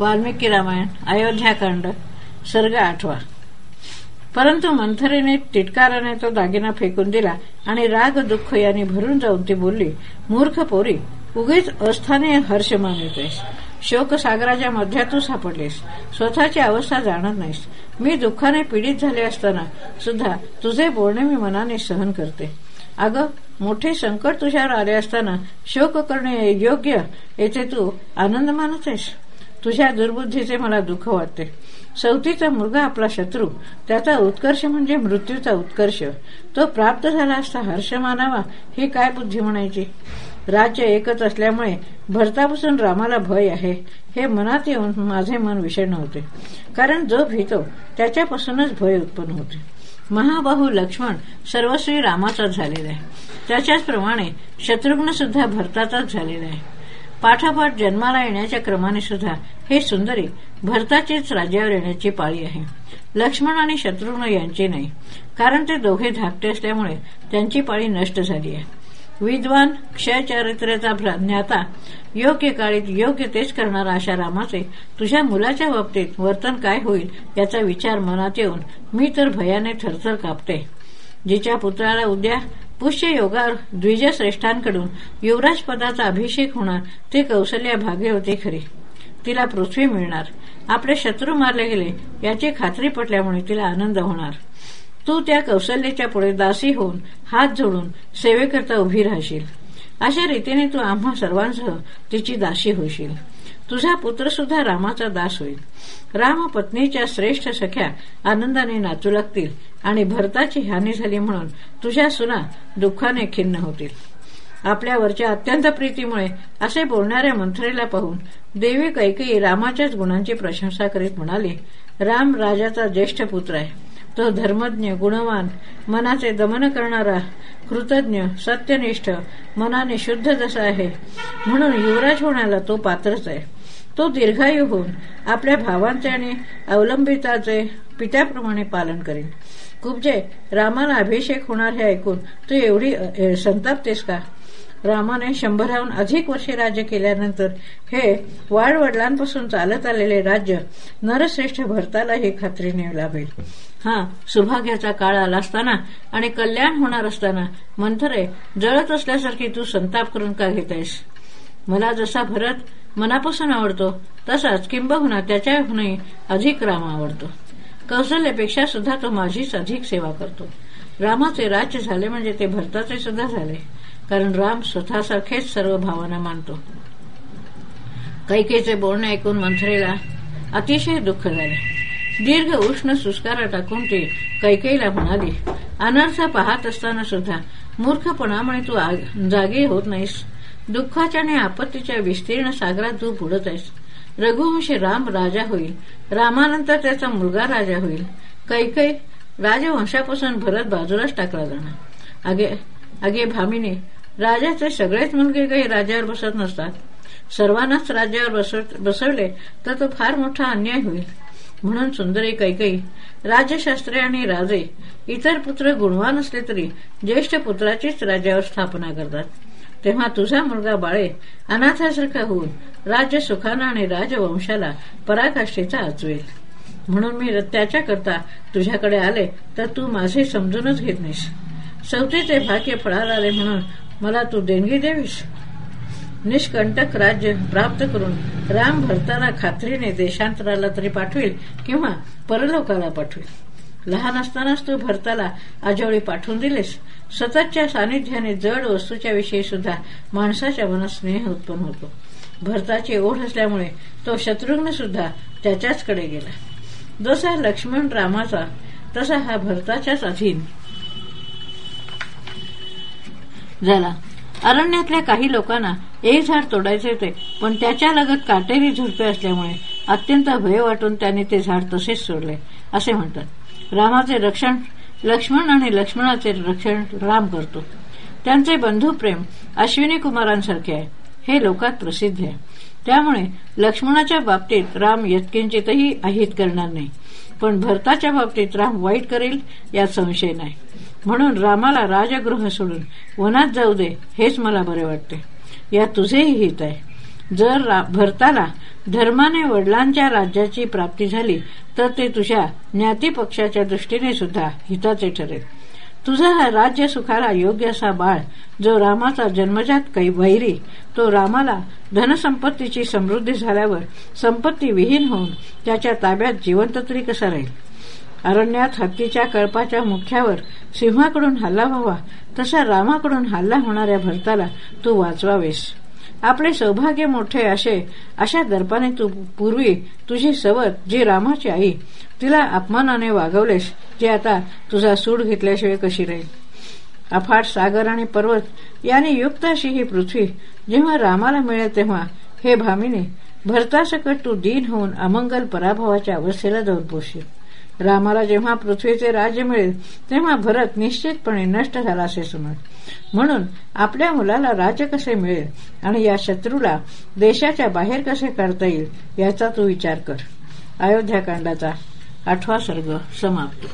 वाल्मिकी रामायण अयोध्याकांड सर्ग आठवा परंतु मंथरीने तिटकाराने तो दागिना फेकून दिला आणि राग दुःख यांनी भरून जाऊन ती बोलली मूर्ख पोरी उगीच अस्थाने हर्ष मानितेस शोकसागराच्या मध्यात तू सापडलीस स्वतःची अवस्था जाणत नाहीस मी दुःखाने पीडित झाले असताना सुद्धा तुझे बोलणे मी मनाने सहन करते अगं मोठे संकट तुझ्यावर आले असताना शोक करणे योग्य येथे तू आनंद मानतेस तुझ्या दुर्बुद्धीचे मला दुःख वाटते. सवतीचा मुलगा आपला शत्रू. त्याचा उत्कर्ष म्हणजे मृत्यूचा उत्कर्ष. तो प्राप्त झाला असता हर्ष मानावा ही काय बुद्धी म्हणायची? राज्य एकच असल्यामुळे भरतापासून रामाला भय आहे. हे मनात येऊन माझे मन विषण होते. कारण जो भीतो त्याच्यापासूनच भय उत्पन्न होते. महाबाहू लक्ष्मण सर्वश्री रामाचाच झालेला आहे. त्याच्याचप्रमाणे शत्रुघ्न सुद्धा भरताचाच झालेला आहे. पाठापाठ जन्माला येण्याच्या क्रमाने सुद्धा हे सुंदरी भरताचीच राज्यावर येण्याची पाळी आहे. लक्ष्मण आणि शत्रुघ्न यांची नाही कारण ते दोघे धाकटे असल्यामुळे त्यांची पाळी नष्ट झाली आहे. विद्वान क्षयचारित्र्याचा ज्ञाता योग्य काळीत योग्य तेच करणारा अशा रामाचे तुझ्या मुलाच्या बाबतीत वर्तन काय होईल याचा विचार मनात येऊन मी तर भयाने थरथर कापते. जिच्या पुत्राला उद्या पुष्य योगावर द्विजश्रेष्ठांकडून युवराज पदाचा अभिषेक होणार ते कौशल्या भागे होते खरे. तिला पृथ्वी मिळणार. आपले शत्रू मारले गेले याची खात्री पटल्यामुळे तिला आनंद होणार. तू त्या कौशल्याच्या पुढे दासी होऊन हात जोडून सेवेकरता उभी राहशील. अशा रीतीने तू आम्हा सर्वांसह तिची दासी होशील. तुझा पुत्र सुद्धा रामाचा दास होईल. राम पत्नीच्या श्रेष्ठ सख्या आनंदाने नाचू लागतील आणि भरताची हानी झाली म्हणून तुझ्या सुना दुःखाने खिन्न होतील. आपल्यावरच्या अत्यंत प्रीतीमुळे असे बोलणाऱ्या मंत्रेला पाहून देवी कैकेयी रामाच्याच गुणांची प्रशंसा करीत म्हणाली राम राजाचा ज्येष्ठ पुत्र आहे. तो धर्मज्ञ गुणवान मनाचे दमन करणारा कृतज्ञ सत्यनिष्ठ मनाने शुद्ध जसा आहे. म्हणून युवराज होण्याला तो पात्रच आहे. तो दीर्घायू होऊन आपल्या भावांचे आणि अवलंबिताचे पित्याप्रमाणे पालन करेल कुबजे रामाला अभिषेक होणार हे ऐकून तू एवढी संतापतेस का? रामाने शंभराहून अधिक वर्षे राज्य केल्यानंतर हे वाडवडिलांपासून चालत आलेले राज्य नरश्रेष्ठ भरताला हे खात्रीने लाभेल. हा सुभाग्याचा काळ आला असताना आणि कल्याण होणार असताना मंथरे जळत असल्यासारखी तू संताप करून का घेतायस? मला जसा भरत मनापासून आवडतो तसाच किंबहुना त्याच्याहूनही अधिक राम आवडतो. कौशल्यापेक्षा सुद्धा तो माझीच अधिक सेवा करतो. रामाचे राज्य झाले म्हणजे ते भरताचे सुद्धा झाले कारण राम स्वतःसारखेच सर्व भावना मानतो. कैकेचे बोलणे ऐकून मंथरेला अतिशय दुःख झाले. दीर्घ उष्ण सुस्कारा टाकून ती कैकेला म्हणाली अनर्थ पाहत असताना सुद्धा मूर्खपणामुळे तू जागे होत नाहीस. दुःखाच्या आणि आपत्तीच्या विस्तीर्ण सागरात तू बुडत आहेस रघुवंशी राम राजा होईल. रामानंतर त्याचा मुलगा राजा होईल. कैकै राजवंशापासून भरत बाजूलाच टाकला जाणार. अगे अगे भामिनी राजाचे सगळेच मुलगे काही राजावर बसत नसतात. सर्वांनाच राज्यावर बसवले तर तो फार मोठा अन्याय होईल. म्हणून सुंदरी कैकई राजशास्त्री आणि राजे इतर पुत्र गुणवान असले तरी ज्येष्ठ पुत्राचीच राज्यावर स्थापना करतात. तेव्हा तुझा मुलगा बाळे अनाथासारखा होऊन राज्य सुखाला आणि राजवंशाला पराकाष्ठेचा आचवेल म्हणून मी त्याच्याकरता तुझ्याकडे आले तर तू माझे समजूनच घेत नाहीस. सवतीचे भाग्य फळाला आले म्हणून मला तू देणगी देवीस. निष्कंटक राज्य प्राप्त करून राम भरताला खात्रीने देशांतराला तरी पाठवेल किंवा परलोकाला पाठवेल. लहान असतानाच तू भरताला आजवळी पाठवून दिलेस? सततच्या सानिध्याने जड वस्तूच्या विषयी सुद्धा माणसाच्या मनात स्नेह उत्पन्न होतो. भरताची ओढ असल्यामुळे तो शत्रुघ्न सुद्धा त्याच्याचकडे गेला. जसा लक्ष्मण रामाचा तसा हा भरताच्याच अधीन झाला. अरण्यातल्या काही लोकांना एक झाड तोडायचे होते पण त्याच्या लगत काटेरी झुडपे असल्यामुळे अत्यंत भय वाटून त्यांनी ते झाड तसेच सोडले असे म्हणतात. रामाचे रक्षण लक्ष्मण आणि लक्ष्मणाचे रक्षण राम करतो. त्यांचे बंधुप्रेम अश्विनी कुमारांसारखे आहे. हे लोकात प्रसिद्ध आहे. त्यामुळे लक्ष्मणाच्या बाबतीत राम यत्किंचितही अहित करणार नाही. पण भरताच्या बाबतीत राम वाईट करेल यात संशय नाही. म्हणून रामाला राजगृह सोडून वनात जाऊ दे हेच मला बरे वाटते. यात तुझेही हित आहे. जर भरताला धर्माने वडिलांच्या राज्याची प्राप्ती झाली तर ते तुझ्या ज्ञातीपक्षाच्या दृष्टीने सुद्धा हिताचे ठरेल. तुझा हा राज्य सुखाला योग्य असा बाळ जो रामाचा जन्मजात काही वैरी तो रामाला धनसंपत्तीची समृद्धी झाल्यावर संपत्ती विहीन होऊन त्याच्या ताब्यात जिवंत तरी कसा राहील? अरण्यात हत्तीच्या कळपाच्या मुख्यावर सिंहाकडून हल्ला व्हावा तसा रामाकडून हल्ला होणाऱ्या भरताला तू वाचवावेस. आपले सौभाग्य मोठे असे अशा दर्पाने तू पूर्वी तुझी सवत जी रामाची आई तिला अपमानाने वागवलेस जे आता तुझा सूड घेतल्याशिवाय कशी राहील? अफाट सागर आणि पर्वत याने युक्त अशी ही पृथ्वी जेव्हा रामाला मिळेल तेव्हा हे भामिनी भरतासकट तू दीन होऊन अमंगल पराभवाच्या अवस्थेला जाऊन पोचशील. रामाला जेव्हा पृथ्वीचे राज्य मिळेल तेव्हा भरत निश्चितपणे नष्ट झाला असे समज. म्हणून आपल्या मुलाला राज्य कसे मिळेल आणि या शत्रूला देशाच्या बाहेर कसे काढता येईल याचा तू विचार कर. अयोध्याकांडाचा आठवा सर्ग समाप्त.